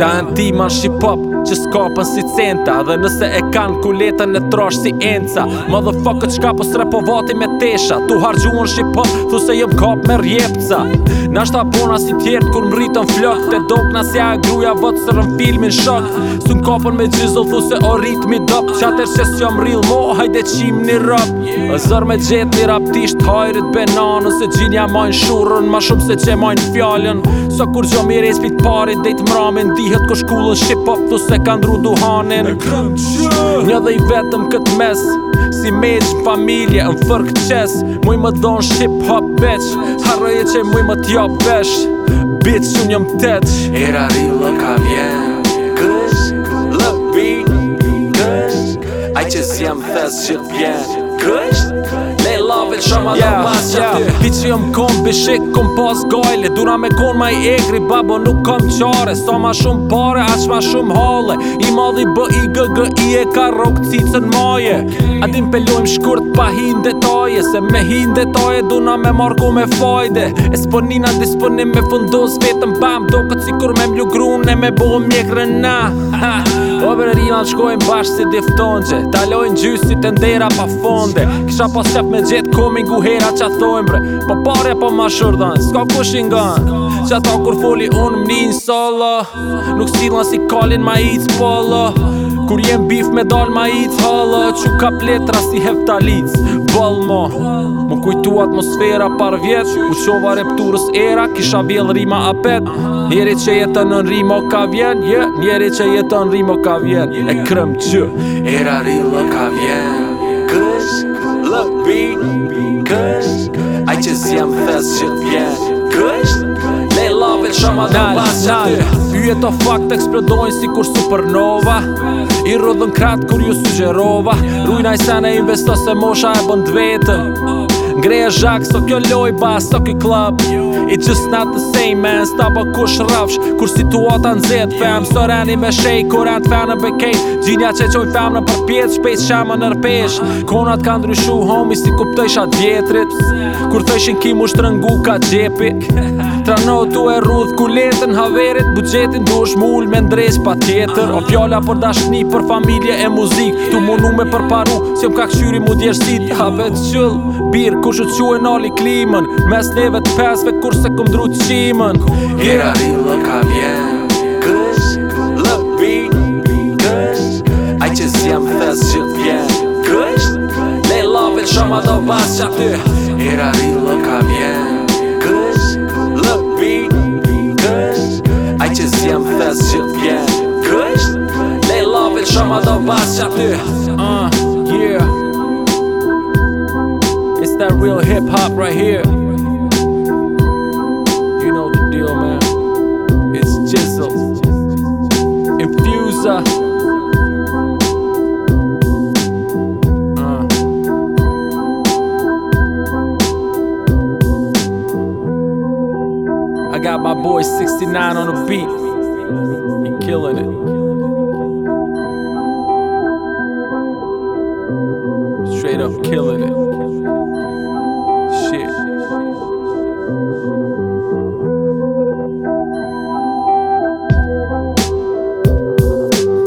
Ta e në ti ma shqipop që s'kapën si centa dhe nëse e kanë kuletën e trash si enca më çka po sra po vati me tesha tu harxhuan shit po thu se jam kap me rjepca na shta puna si tjert kur mritën flok te dokna si agruja vot se rën filmin shok sun kapën me gjizo thu se o ritmi dop qatër se s'jom rril mo hajde qim një rap yeah. zër me gjet një raptisht hajrit benanën se gjinja majnë shurën ma shumë se që majnë fjallën so kur gjo mi respit parit dejt mramin dihet ko shkullën shqip se ka ndru duhanin Një dhe i vetëm kët mes Si meq familje në fërkë qes Muj më dhonë shqip hop beq Harëj e qe muj më t'ja besh Bitë që një më teq Era rilë ka vjen Kësh lëpi Kësh Aj që si jam thes që t'vjen Kësh love it shama yeah, do mas yeah. ti që jëm kon bishik kon pas gajle duna me kon ma i egri babo nuk kam qare sa ma shumë pare aq ma shumë hale i madhi bë i gë gë i e ka rogë, cicën maje okay. adin pelojm shkurt pa hin detaje se me hin detaje duna me marku me fajde e sponina disponim me fundos vetëm bam do këtë si kur me mlu grune me bo mjek rëna Ober e rima në shkojnë bashkë si diftonqe Talojnë gjysi të ndera pa fonde Kisha pas qep me gjithë vet komi ku hera qa thojmë bre Po pare po ma shërdan, s'ka kushin ingan Qa ta kur foli unë mni në Nuk s'ilan si kalin ma i t'pëllë Kur jem bif me dal ma i t'hëllë Qu ka pletra si heftalic, bëllë ma Më kujtu atmosfera par vjet U qova repturës era, kisha bjell rima apet Njeri që jetën në rima ka vjen yeah. Njeri që jetën në rima ka vjen E krem që, era rilla ka vjen si jam fes që t'bje Kësht? Lej love it shumë atë në pas që t'bje Pyje të fakt të eksplodojnë si kur supernova I rrëdhën kratë kur ju sugjerova Rujna i sene investo se mosha e bënd vetën Greja zhak, so kjo lojba, ba, so kjo klub It's just not the same man, sta pa po kush rafsh Kur situata nëzit, fem, so rani me shej Kur e në të fem në bekejt, gjinja që qoj fem në përpjet Shpejt shemë në rpesh, konat ka ndryshu homi Si ku djetrit, kur thëshin ishin ki mu shtrëngu ka gjepi Tra në tu e rudh, letën Haverit bugjetin du është mull me ndrejsh pa tjetër O pjolla për dashni, për familje e muzik Tu munu me përparu, si më ka këshyri mu djeshtit Ha vet qëll, birë, ku shë e nali klimën Mes neve të pesve, kur se këm drutë qimën Hira rillë ka vjen, kësh, lëpi, kësh Aj që zjem thes që vjen, do bas që aty, ha të zgjith vjen Kësht? Lej lovin shumë do bas që Uh, yeah It's that real hip hop right here You know the deal man It's Jizzle Infuser uh. I got my boy 69 on the beat and killing it. Straight up killing it. Shit.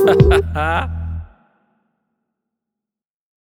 Ha ha ha.